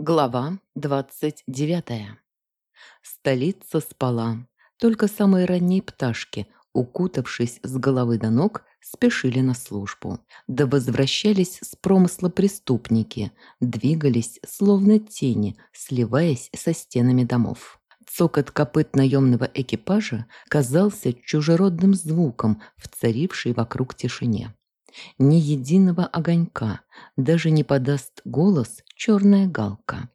Глава двадцать девятая. Столица спала. Только самые ранние пташки, укутавшись с головы до ног, спешили на службу. Да возвращались с промысла преступники, двигались словно тени, сливаясь со стенами домов. Цокот копыт наемного экипажа казался чужеродным звуком в царившей вокруг тишине. Ни единого огонька, даже не подаст голос черная галка.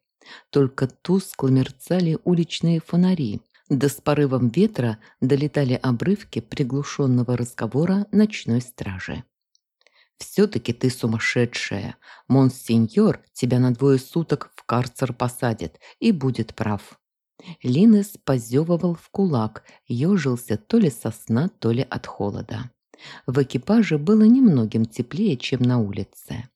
Только тускло мерцали уличные фонари, да с порывом ветра долетали обрывки приглушенного разговора ночной стражи. «Все-таки ты сумасшедшая. Монсеньор тебя на двое суток в карцер посадит и будет прав». Линес позевывал в кулак, ежился то ли со сна, то ли от холода. В экипаже было немногим теплее, чем на улице.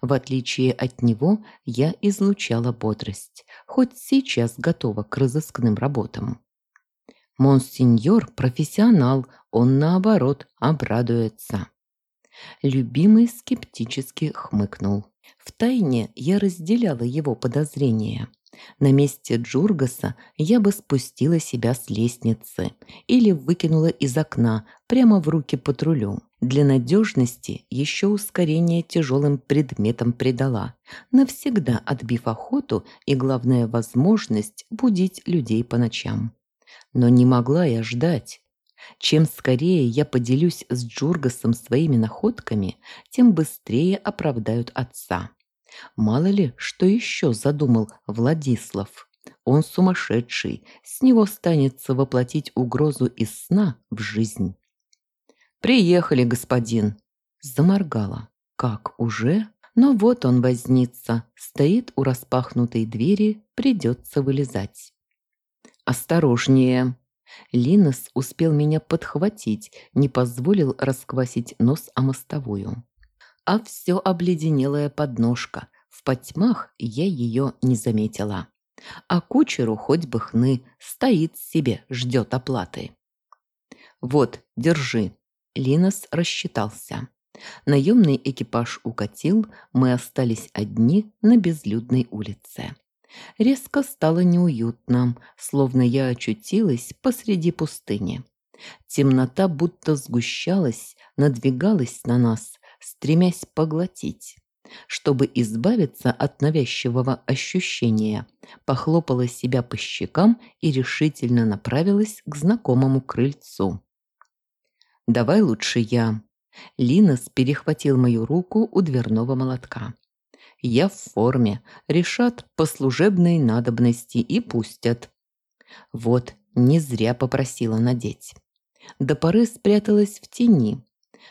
В отличие от него, я излучала бодрость, хоть сейчас готова к разыскным работам. Монсеньор – профессионал, он, наоборот, обрадуется. Любимый скептически хмыкнул. Втайне я разделяла его подозрения. На месте Джургаса я бы спустила себя с лестницы или выкинула из окна прямо в руки патрулю. Для надежности еще ускорение тяжелым предметом придала, навсегда отбив охоту и, главная возможность будить людей по ночам. Но не могла я ждать. Чем скорее я поделюсь с Джургасом своими находками, тем быстрее оправдают отца. Мало ли, что еще задумал Владислав. Он сумасшедший, с него станется воплотить угрозу из сна в жизнь. «Приехали, господин!» Заморгала. «Как, уже?» Но вот он вознится, стоит у распахнутой двери, придется вылезать. «Осторожнее!» Линос успел меня подхватить, не позволил расквасить нос о мостовую а все обледенелая подножка. В потьмах я ее не заметила. А кучеру хоть бы хны, стоит себе, ждет оплаты. «Вот, держи». Линос рассчитался. Наемный экипаж укатил, мы остались одни на безлюдной улице. Резко стало неуютно, словно я очутилась посреди пустыни. Темнота будто сгущалась, надвигалась на нас, стремясь поглотить. Чтобы избавиться от навязчивого ощущения, похлопала себя по щекам и решительно направилась к знакомому крыльцу. «Давай лучше я». Линос перехватил мою руку у дверного молотка. «Я в форме. Решат по служебной надобности и пустят». Вот, не зря попросила надеть. До поры спряталась в тени,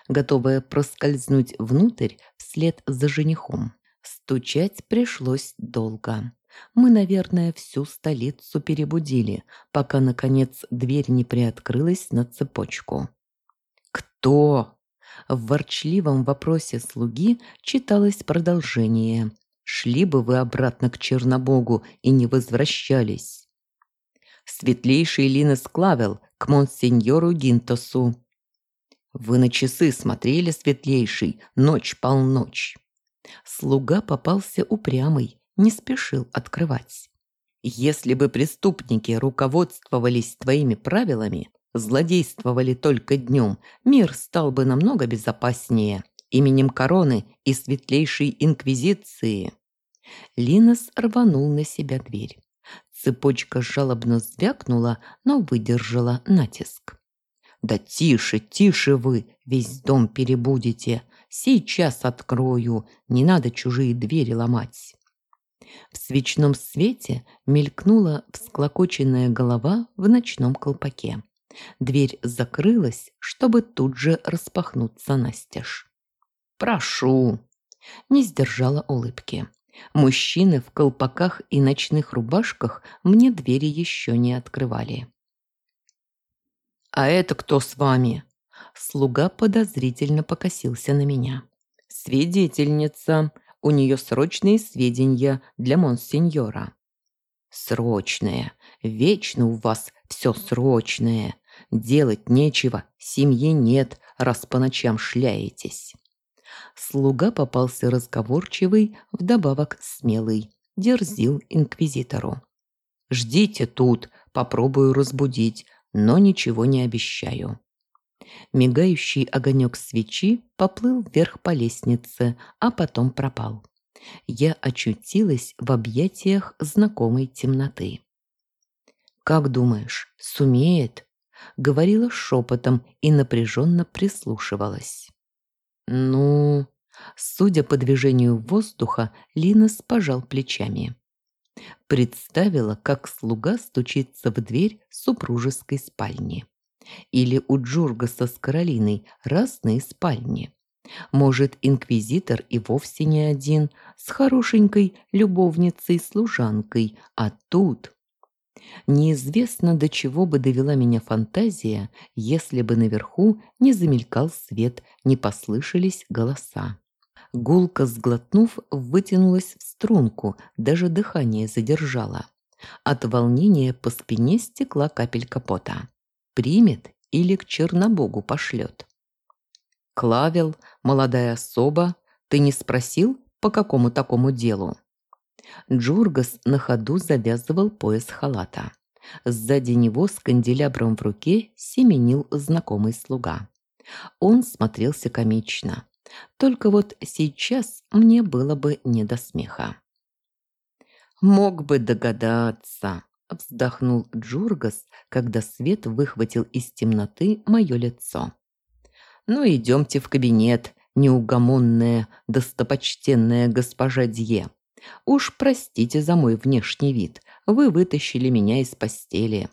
готовая проскользнуть внутрь вслед за женихом. Стучать пришлось долго. Мы, наверное, всю столицу перебудили, пока, наконец, дверь не приоткрылась на цепочку. «Кто?» В ворчливом вопросе слуги читалось продолжение. «Шли бы вы обратно к Чернобогу и не возвращались». «Светлейший Линес Клавел к монсеньору Гинтосу», вы на часы смотрели, светлейший, ночь-полночь. Слуга попался упрямый, не спешил открывать. Если бы преступники руководствовались твоими правилами, злодействовали только днем, мир стал бы намного безопаснее. Именем короны и светлейшей инквизиции. Линос рванул на себя дверь. Цепочка жалобно звякнула, но выдержала натиск. «Да тише, тише вы, весь дом перебудете. Сейчас открою, не надо чужие двери ломать». В свечном свете мелькнула всклокоченная голова в ночном колпаке. Дверь закрылась, чтобы тут же распахнуться настежь. «Прошу!» Не сдержала улыбки. Мужчины в колпаках и ночных рубашках мне двери еще не открывали. «А это кто с вами?» Слуга подозрительно покосился на меня. «Свидетельница. У нее срочные сведения для монсеньора». «Срочное. Вечно у вас все срочное. Делать нечего, семьи нет, раз по ночам шляетесь». Слуга попался разговорчивый, вдобавок смелый. дерзил инквизитору. «Ждите тут, попробую разбудить, но ничего не обещаю». Мигающий огонек свечи поплыл вверх по лестнице, а потом пропал. Я очутилась в объятиях знакомой темноты. «Как думаешь, сумеет?» Говорила шепотом и напряженно прислушивалась. «Ну...» Судя по движению воздуха, Линос пожал плечами. Представила, как слуга стучится в дверь супружеской спальни. Или у Джургаса с Каролиной разные спальни. Может, инквизитор и вовсе не один, с хорошенькой любовницей-служанкой, а тут... Неизвестно, до чего бы довела меня фантазия, если бы наверху не замелькал свет, не послышались голоса. Гулка, сглотнув, вытянулась в струнку, даже дыхание задержала. От волнения по спине стекла капелька пота. Примет или к Чернобогу пошлет? Клавел, молодая особа, ты не спросил, по какому такому делу? Джургас на ходу завязывал пояс халата. Сзади него с канделябром в руке семенил знакомый слуга. Он смотрелся комично. Только вот сейчас мне было бы не до смеха. «Мог бы догадаться», – вздохнул Джургас, когда свет выхватил из темноты мое лицо. «Ну, идемте в кабинет, неугомонная, достопочтенная госпожа Дье. Уж простите за мой внешний вид, вы вытащили меня из постели».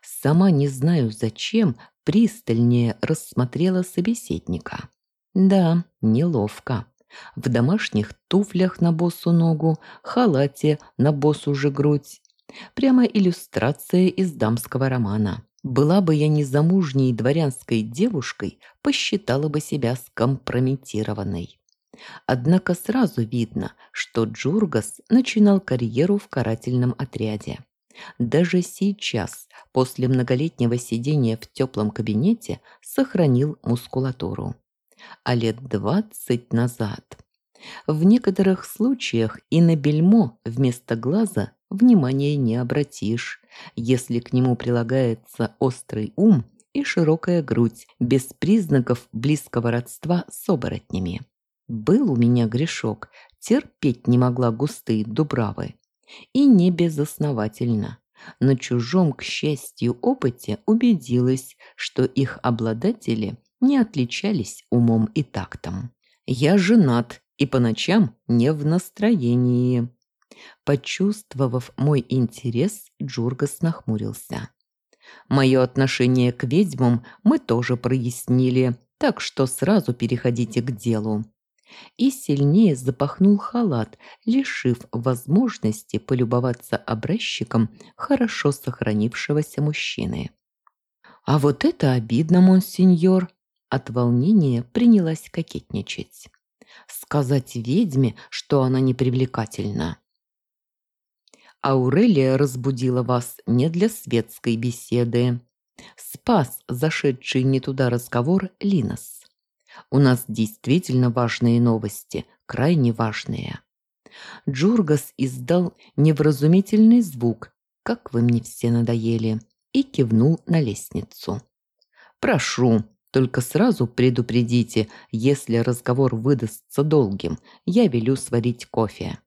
Сама не знаю зачем, пристальнее рассмотрела собеседника. Да, неловко. В домашних туфлях на босу ногу, халате на босу же грудь. Прямо иллюстрация из дамского романа. Была бы я незамужней дворянской девушкой, посчитала бы себя скомпрометированной. Однако сразу видно, что Джургас начинал карьеру в карательном отряде. Даже сейчас, после многолетнего сидения в теплом кабинете, сохранил мускулатуру а лет двадцать назад. В некоторых случаях и на бельмо вместо глаза внимания не обратишь, если к нему прилагается острый ум и широкая грудь, без признаков близкого родства с оборотнями. Был у меня грешок, терпеть не могла густые дубравы. И не безосновательно. На чужом, к счастью, опыте убедилась, что их обладатели не отличались умом и тактом. Я женат и по ночам не в настроении. Почувствовав мой интерес, Джургас нахмурился. Мое отношение к ведьмам мы тоже прояснили, так что сразу переходите к делу. И сильнее запахнул халат, лишив возможности полюбоваться образчиком хорошо сохранившегося мужчины. «А вот это обидно, монсеньор!» От волнения принялась кокетничать. Сказать ведьме, что она непривлекательна. Аурелия разбудила вас не для светской беседы. Спас зашедший не туда разговор Линос. У нас действительно важные новости, крайне важные. Джургас издал невразумительный звук, как вы мне все надоели, и кивнул на лестницу. «Прошу, только сразу предупредите, если разговор выдастся долгим, я велю сварить кофе».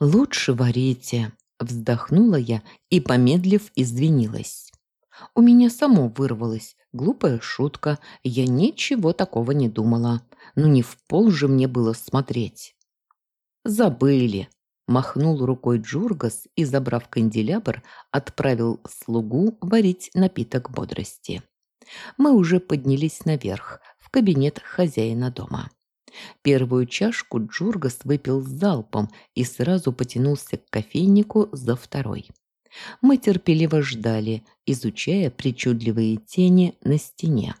«Лучше варите», – вздохнула я и, помедлив, извинилась. У меня само вырвалось. Глупая шутка. Я ничего такого не думала. Ну не в пол же мне было смотреть. «Забыли», – махнул рукой Джургас и, забрав канделябр, отправил слугу варить напиток бодрости мы уже поднялись наверх, в кабинет хозяина дома. Первую чашку Джургас выпил залпом и сразу потянулся к кофейнику за второй. Мы терпеливо ждали, изучая причудливые тени на стене.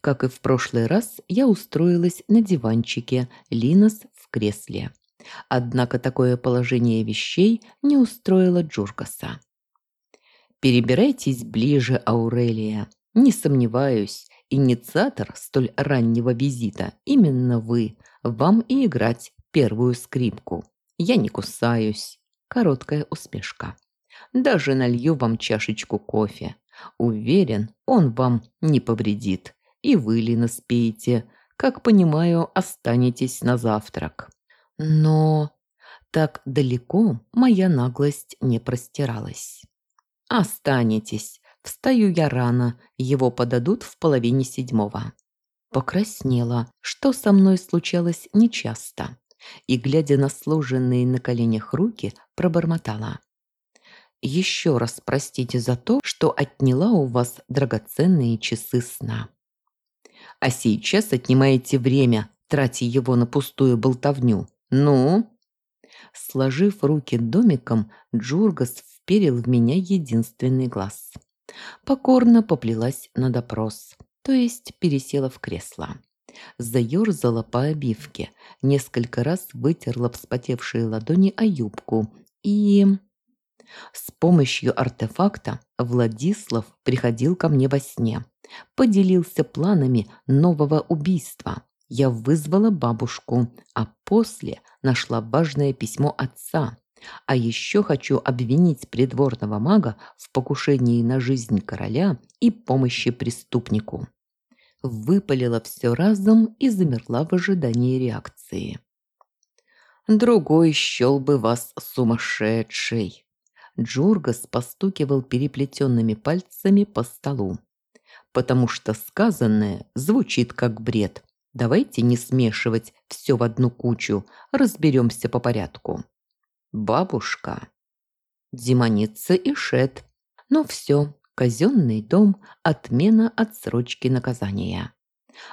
Как и в прошлый раз, я устроилась на диванчике, Линос в кресле. Однако такое положение вещей не устроило Джургаса. «Перебирайтесь ближе, Аурелия», не сомневаюсь, инициатор столь раннего визита именно вы. Вам и играть первую скрипку. я не кусаюсь. Короткая успешка. Даже налью вам чашечку кофе. Уверен, он вам не повредит. И вы, Лина, спеете. Как понимаю, останетесь на завтрак. Но так далеко моя наглость не простиралась. Останетесь. Встаю я рано, его подадут в половине седьмого. Покраснела, что со мной случалось нечасто, и, глядя на сложенные на коленях руки, пробормотала. «Еще раз простите за то, что отняла у вас драгоценные часы сна. А сейчас отнимаете время, тратя его на пустую болтовню. Ну?» Сложив руки домиком, Джургас вперил в меня единственный глаз. Покорно поплелась на допрос то есть пересела в кресло. Заёрзала по обивке, несколько раз вытерла вспотевшие ладони о юбку и... С помощью артефакта Владислав приходил ко мне во сне, поделился планами нового убийства. Я вызвала бабушку, а после нашла важное письмо отца. А еще хочу обвинить придворного мага в покушении на жизнь короля и помощи преступнику выпалила все разом и замерла в ожидании реакции. «Другой счел бы вас сумасшедшей!» Джургас постукивал переплетенными пальцами по столу. «Потому что сказанное звучит как бред. Давайте не смешивать все в одну кучу, разберемся по порядку. Бабушка, демоница и Шет. Ну все, Казенный дом – отмена отсрочки наказания.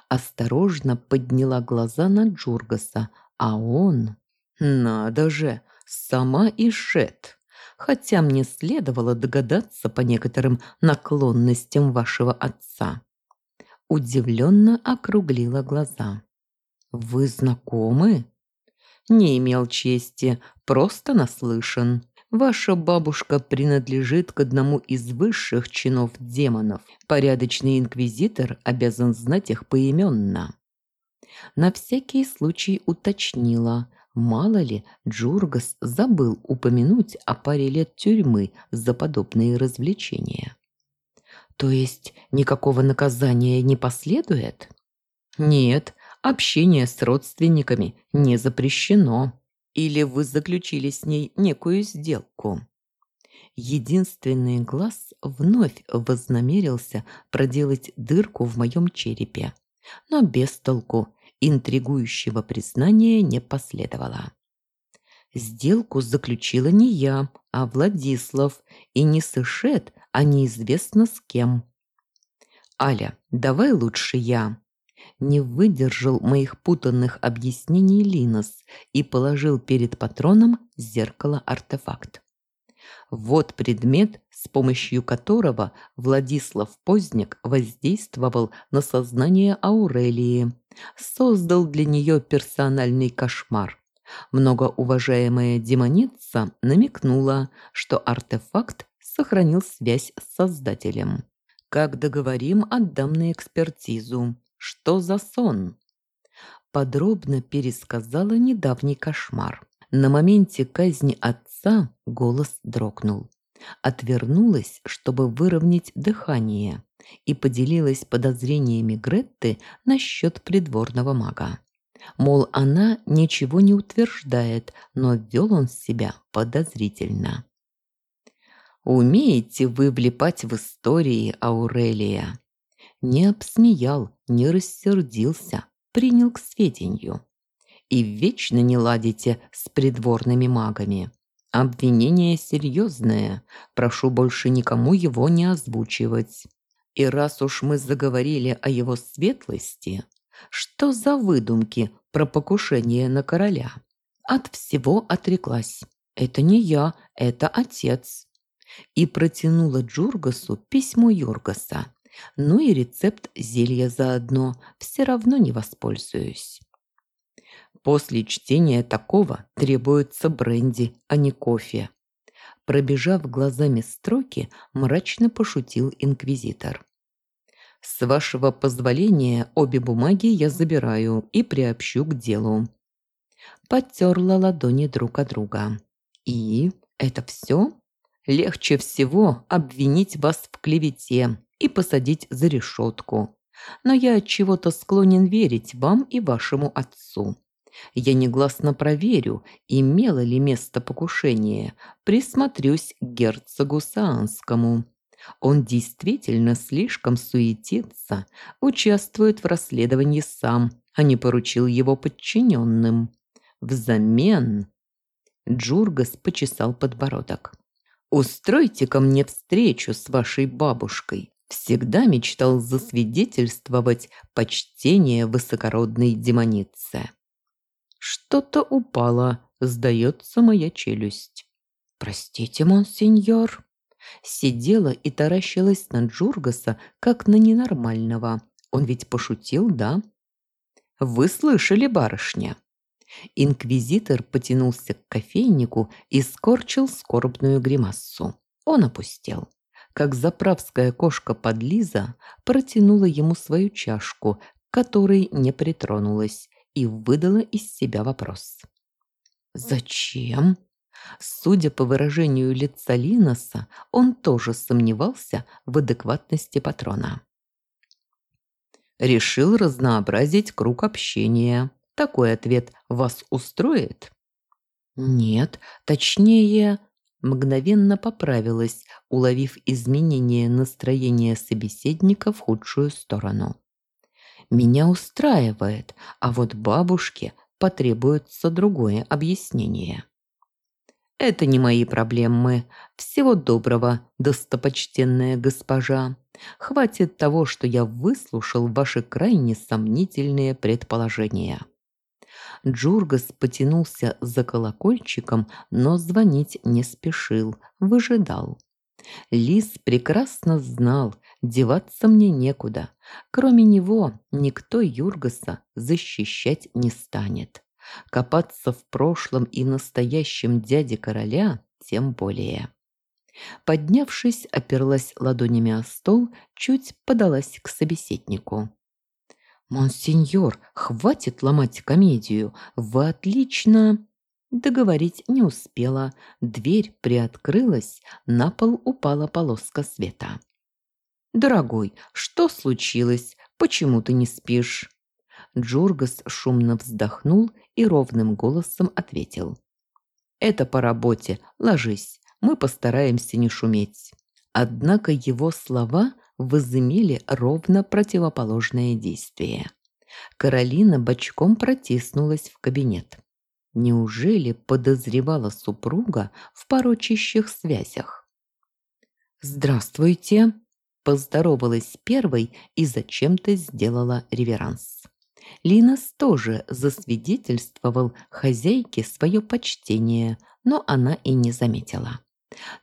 Осторожно подняла глаза на Джургаса, а он... Надо же, сама Ишет. Хотя мне следовало догадаться по некоторым наклонностям вашего отца. Удивленно округлила глаза. «Вы знакомы?» «Не имел чести, просто наслышан. Ваша бабушка принадлежит к одному из высших чинов демонов. Порядочный инквизитор обязан знать их поименно. На всякий случай уточнила, мало ли Джургас забыл упомянуть о паре лет тюрьмы за подобные развлечения. То есть никакого наказания не последует? Нет, общение с родственниками не запрещено. Или вы заключили с ней некую сделку? Единственный глаз вновь вознамерился проделать дырку в моем черепе, но без толку интригующего признания не последовало. Сделку заключила не я, а Владислав, и не Сышет, а неизвестно с кем. «Аля, давай лучше я», не выдержал моих путанных объяснений Линос и положил перед патроном зеркало-артефакт. Вот предмет, с помощью которого Владислав Поздняк воздействовал на сознание Аурелии, создал для нее персональный кошмар. Многоуважаемая демоница намекнула, что артефакт сохранил связь с создателем. Как договорим, отдам на экспертизу. Что за сон? Подробно пересказала недавний кошмар. На моменте казни отца голос дрогнул. Отвернулась, чтобы выровнять дыхание, и поделилась подозрениями Гретты насчет придворного мага. Мол, она ничего не утверждает, но вел он себя подозрительно. «Умеете вы влипать в истории, Аурелия?» Не обсмеял, не рассердился, принял к сведению. И вечно не ладите с придворными магами. Обвинение серьезное, прошу больше никому его не озвучивать. И раз уж мы заговорили о его светлости, что за выдумки про покушение на короля? От всего отреклась. Это не я, это отец. И протянула Джургасу письмо Юргаса. Ну и рецепт зелья заодно, все равно не воспользуюсь. После чтения такого требуется бренди, а не кофе. Пробежав глазами строки, мрачно пошутил инквизитор. «С вашего позволения обе бумаги я забираю и приобщу к делу». Потерла ладони друг от друга. И это все? Легче всего обвинить вас в клевете и посадить за решетку. Но я от чего-то склонен верить вам и вашему отцу. Я негласно проверю, имело ли место покушение, присмотрюсь к герцогу Саанскому. Он действительно слишком суетится, участвует в расследовании сам, а не поручил его подчиненным. Взамен... Джургас почесал подбородок. устройте ко мне встречу с вашей бабушкой. Всегда мечтал засвидетельствовать почтение высокородной демонице. Что-то упало, сдается моя челюсть. «Простите, монсеньор». Сидела и таращилась на Джургаса, как на ненормального. Он ведь пошутил, да? «Вы слышали, барышня?» Инквизитор потянулся к кофейнику и скорчил скорбную гримассу. Он опустел. Как заправская кошка-подлиза протянула ему свою чашку, которой не притронулась, и выдала из себя вопрос. «Зачем?» Судя по выражению лица Линоса, он тоже сомневался в адекватности патрона. «Решил разнообразить круг общения. Такой ответ вас устроит?» «Нет, точнее...» Мгновенно поправилась, уловив изменение настроения собеседника в худшую сторону. «Меня устраивает, а вот бабушке потребуется другое объяснение». «Это не мои проблемы. Всего доброго, достопочтенная госпожа. Хватит того, что я выслушал ваши крайне сомнительные предположения». Джургас потянулся за колокольчиком, но звонить не спешил, выжидал. Лис прекрасно знал, деваться мне некуда. Кроме него никто Юргаса защищать не станет. Копаться в прошлом и настоящем дяде короля тем более. Поднявшись, оперлась ладонями о стол, чуть подалась к собеседнику. «Монсеньор, хватит ломать комедию. Вы отлично...» Договорить не успела. Дверь приоткрылась, на пол упала полоска света. «Дорогой, что случилось? Почему ты не спишь?» Джургас шумно вздохнул и ровным голосом ответил. «Это по работе. Ложись. Мы постараемся не шуметь». Однако его слова возымели ровно противоположное действие. Каролина бочком протиснулась в кабинет. Неужели подозревала супруга в порочащих связях? «Здравствуйте!» – поздоровалась первой и зачем-то сделала реверанс. Линас тоже засвидетельствовал хозяйке свое почтение, но она и не заметила.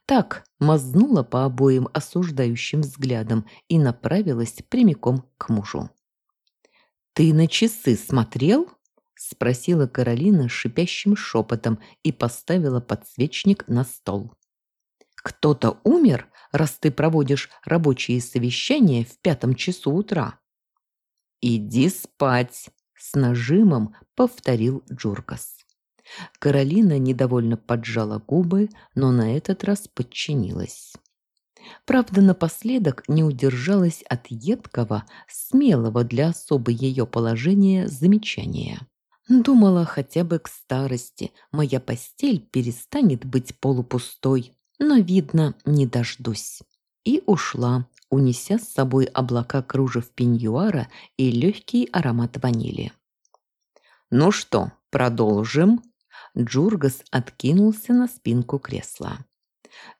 Так мазнула по обоим осуждающим взглядам и направилась прямиком к мужу. «Ты на часы смотрел?» – спросила Каролина шипящим шепотом и поставила подсвечник на стол. «Кто-то умер, раз ты проводишь рабочие совещания в пятом часу утра?» «Иди спать!» – с нажимом повторил Джуркас. Каролина недовольно поджала губы, но на этот раз подчинилась. Правда, напоследок не удержалась от едкого, смелого для особо ее положения замечания. Думала, хотя бы к старости моя постель перестанет быть полупустой, но, видно, не дождусь. И ушла, унеся с собой облака кружев пеньюара и легкий аромат ванили. «Ну что, продолжим?» Джургас откинулся на спинку кресла.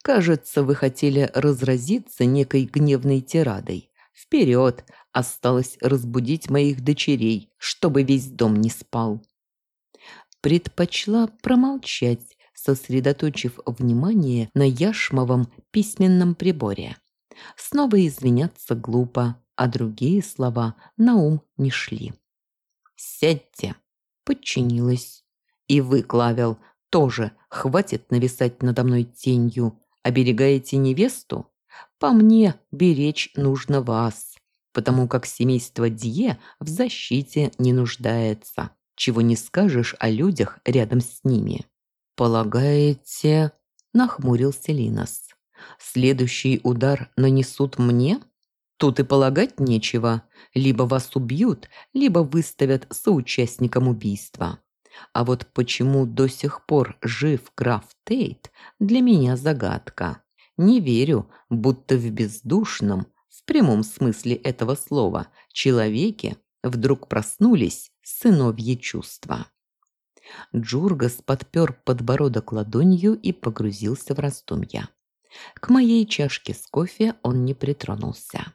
«Кажется, вы хотели разразиться некой гневной тирадой. Вперед! Осталось разбудить моих дочерей, чтобы весь дом не спал». Предпочла промолчать, сосредоточив внимание на яшмовом письменном приборе. Снова извиняться глупо, а другие слова на ум не шли. «Сядьте!» Подчинилась. И вы, Клавел, тоже хватит нависать надо мной тенью. Оберегаете невесту? По мне, беречь нужно вас, потому как семейство Дье в защите не нуждается. чего не скажешь о людях рядом с ними. «Полагаете...» – нахмурился Линос. «Следующий удар нанесут мне?» Тут и полагать нечего. Либо вас убьют, либо выставят соучастником убийства. А вот почему до сих пор жив граф Тейт, для меня загадка. Не верю, будто в бездушном, в прямом смысле этого слова, человеке вдруг проснулись сыновьи чувства. Джургас подпер подбородок ладонью и погрузился в раздумья. К моей чашке с кофе он не притронулся.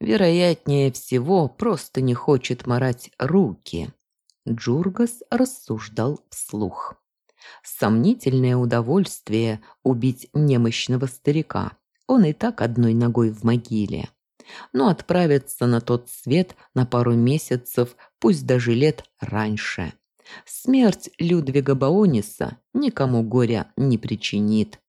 Вероятнее всего, просто не хочет морать руки. Джургас рассуждал вслух. Сомнительное удовольствие убить немощного старика. Он и так одной ногой в могиле. Но отправиться на тот свет на пару месяцев, пусть даже лет раньше. Смерть Людвига Баониса никому горя не причинит.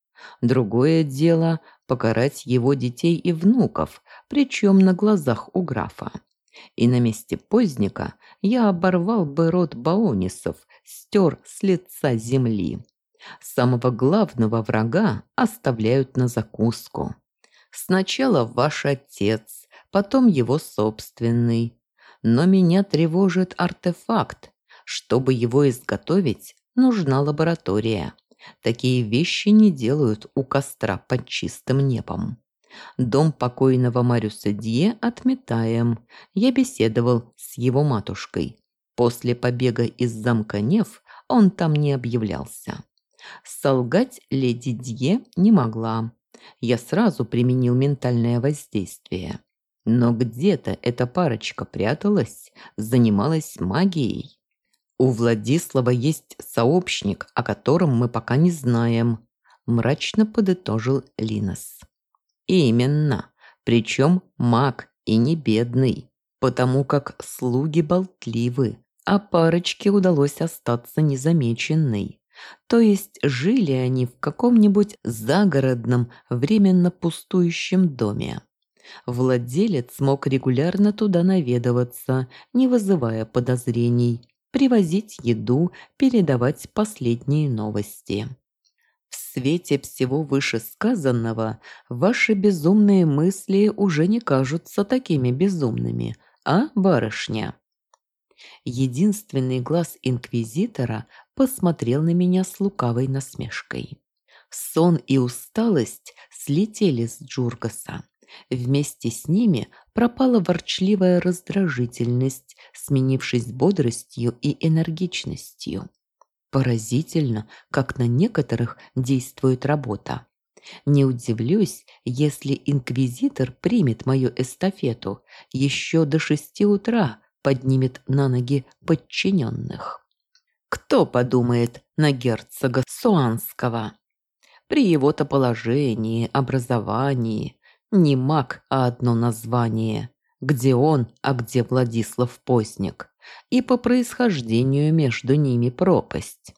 Другое дело – покарать его детей и внуков, причем на глазах у графа. И на месте поздника я оборвал бы рот Баонисов, стер с лица земли. Самого главного врага оставляют на закуску. Сначала ваш отец, потом его собственный. Но меня тревожит артефакт. Чтобы его изготовить, нужна лаборатория. Такие вещи не делают у костра под чистым небом. Дом покойного Мариуса Дье отметаем. Я беседовал с его матушкой. После побега из замка Нев он там не объявлялся. Солгать леди Дье не могла. Я сразу применил ментальное воздействие. Но где-то эта парочка пряталась, занималась магией. У Владислава есть сообщник, о котором мы пока не знаем, мрачно подытожил Линос. Именно. Причем маг и не бедный, потому как слуги болтливы, а парочке удалось остаться незамеченной. То есть жили они в каком-нибудь загородном, временно пустующем доме. Владелец мог регулярно туда наведываться, не вызывая подозрений, привозить еду, передавать последние новости. Свете всего вышесказанного ваши безумные мысли уже не кажутся такими безумными, а, барышня? Единственный глаз инквизитора посмотрел на меня с лукавой насмешкой. Сон и усталость слетели с Джургаса. Вместе с ними пропала ворчливая раздражительность, сменившись бодростью и энергичностью. Поразительно, как на некоторых действует работа. Не удивлюсь, если инквизитор примет мою эстафету, еще до шести утра поднимет на ноги подчиненных. Кто подумает на герцога Суанского? При его-то положении, образовании, не маг, а одно название. Где он, а где Владислав Постник? И по происхождению между ними пропасть.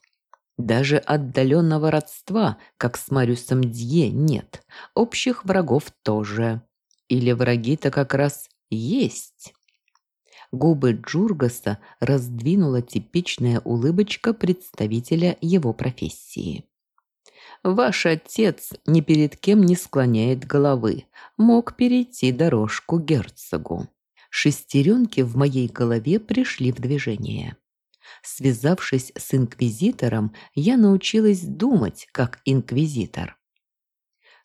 Даже отдаленного родства, как с Мариусом Дье, нет. Общих врагов тоже. Или враги-то как раз есть. Губы Джургаса раздвинула типичная улыбочка представителя его профессии. «Ваш отец ни перед кем не склоняет головы, мог перейти дорожку герцогу шестеренки в моей голове пришли в движение. Связавшись с инквизитором, я научилась думать как инквизитор.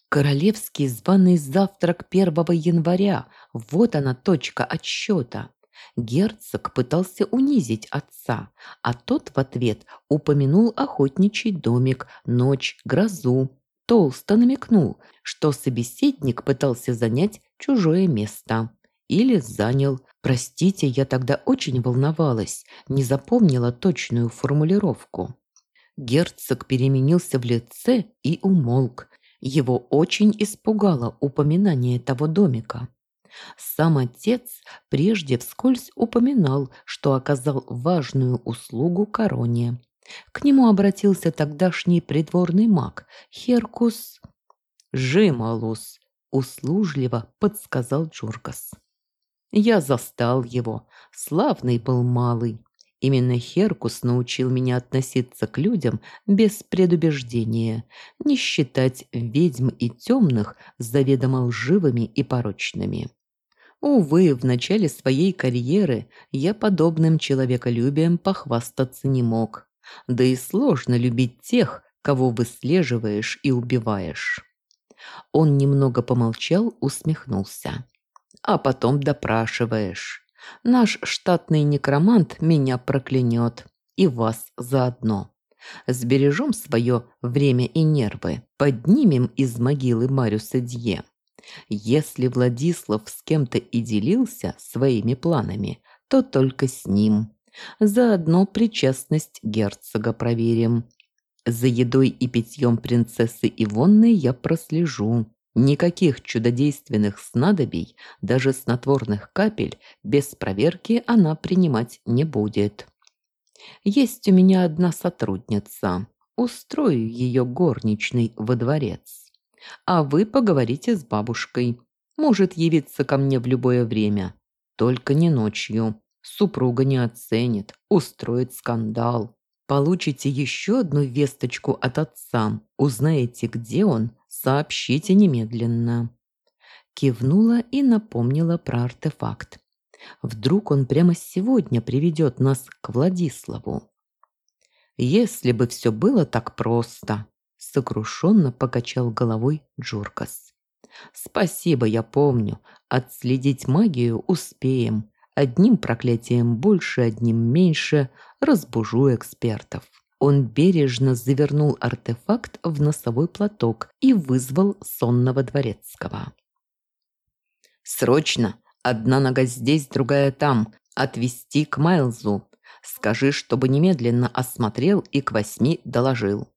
Королевский званый завтрак 1 января. Вот она точка отсчета. Герцог пытался унизить отца, а тот в ответ упомянул охотничий домик, ночь, грозу. Толсто намекнул, что собеседник пытался занять чужое место. Или занял. Простите, я тогда очень волновалась, не запомнила точную формулировку. Герцог переменился в лице и умолк. Его очень испугало упоминание того домика. Сам отец прежде вскользь упоминал, что оказал важную услугу короне. К нему обратился тогдашний придворный маг Херкус Жималус, услужливо подсказал Джургас. Я застал его. Славный был малый. Именно Херкус научил меня относиться к людям без предубеждения, не считать ведьм и темных заведомо лживыми и порочными. Увы, в начале своей карьеры я подобным человеколюбием похвастаться не мог. Да и сложно любить тех, кого выслеживаешь и убиваешь. Он немного помолчал, усмехнулся. А потом допрашиваешь. Наш штатный некромант меня проклянет. И вас заодно. Сбережем свое время и нервы. Поднимем из могилы Мариуса Дье. Если Владислав с кем-то и делился своими планами, то только с ним. Заодно причастность герцога проверим. За едой и питьем принцессы Ивонны я прослежу. Никаких чудодейственных снадобий, даже снотворных капель, без проверки она принимать не будет. Есть у меня одна сотрудница. Устрою ее горничной во дворец. А вы поговорите с бабушкой. Может явиться ко мне в любое время. Только не ночью. Супруга не оценит, устроит скандал. Получите еще одну весточку от отца. Узнаете, где он, сообщите немедленно». Кивнула и напомнила про артефакт. Вдруг он прямо сегодня приведет нас к Владиславу. «Если бы все было так просто», — сокрушенно покачал головой Джуркас. «Спасибо, я помню. Отследить магию успеем. Одним проклятием больше, одним меньше. Разбужу экспертов». Он бережно завернул артефакт в носовой платок и вызвал сонного дворецкого. «Срочно! Одна нога здесь, другая там. Отвести к Майлзу. Скажи, чтобы немедленно осмотрел и к восьми доложил».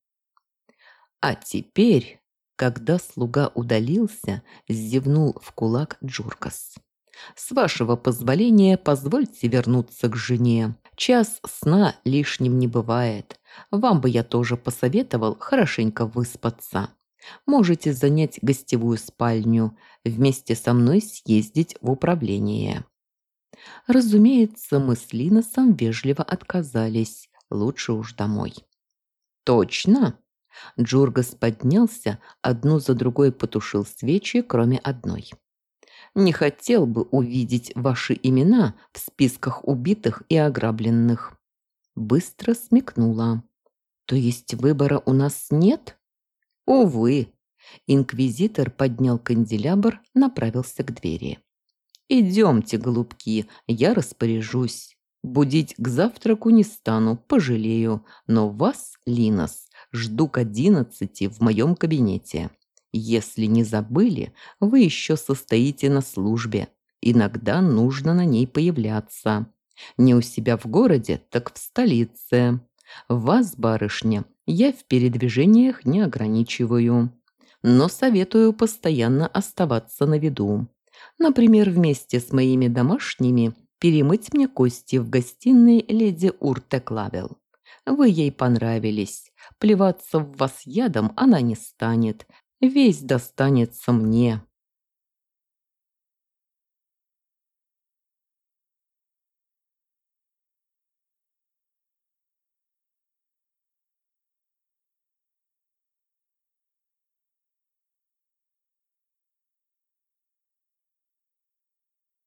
А теперь, когда слуга удалился, зевнул в кулак Джуркас. «С вашего позволения позвольте вернуться к жене. Час сна лишним не бывает. Вам бы я тоже посоветовал хорошенько выспаться. Можете занять гостевую спальню, вместе со мной съездить в управление». Разумеется, мы с Линосом вежливо отказались. Лучше уж домой. «Точно?» Джургас поднялся, одну за другой потушил свечи, кроме одной. «Не хотел бы увидеть ваши имена в списках убитых и ограбленных быстро смекнула. «То есть выбора у нас нет?» «Увы». Инквизитор поднял канделябр, направился к двери. «Идемте, голубки, я распоряжусь. Будить к завтраку не стану, пожалею, но вас, Линос, жду к одиннадцати в моем кабинете. Если не забыли, вы еще состоите на службе. Иногда нужно на ней появляться. Не у себя в городе, так в столице. Вас, барышня, я в передвижениях не ограничиваю. Но советую постоянно оставаться на виду. Например, вместе с моими домашними перемыть мне кости в гостиной леди Урте Клавел. Вы ей понравились. Плеваться в вас ядом она не станет. Весь достанется мне.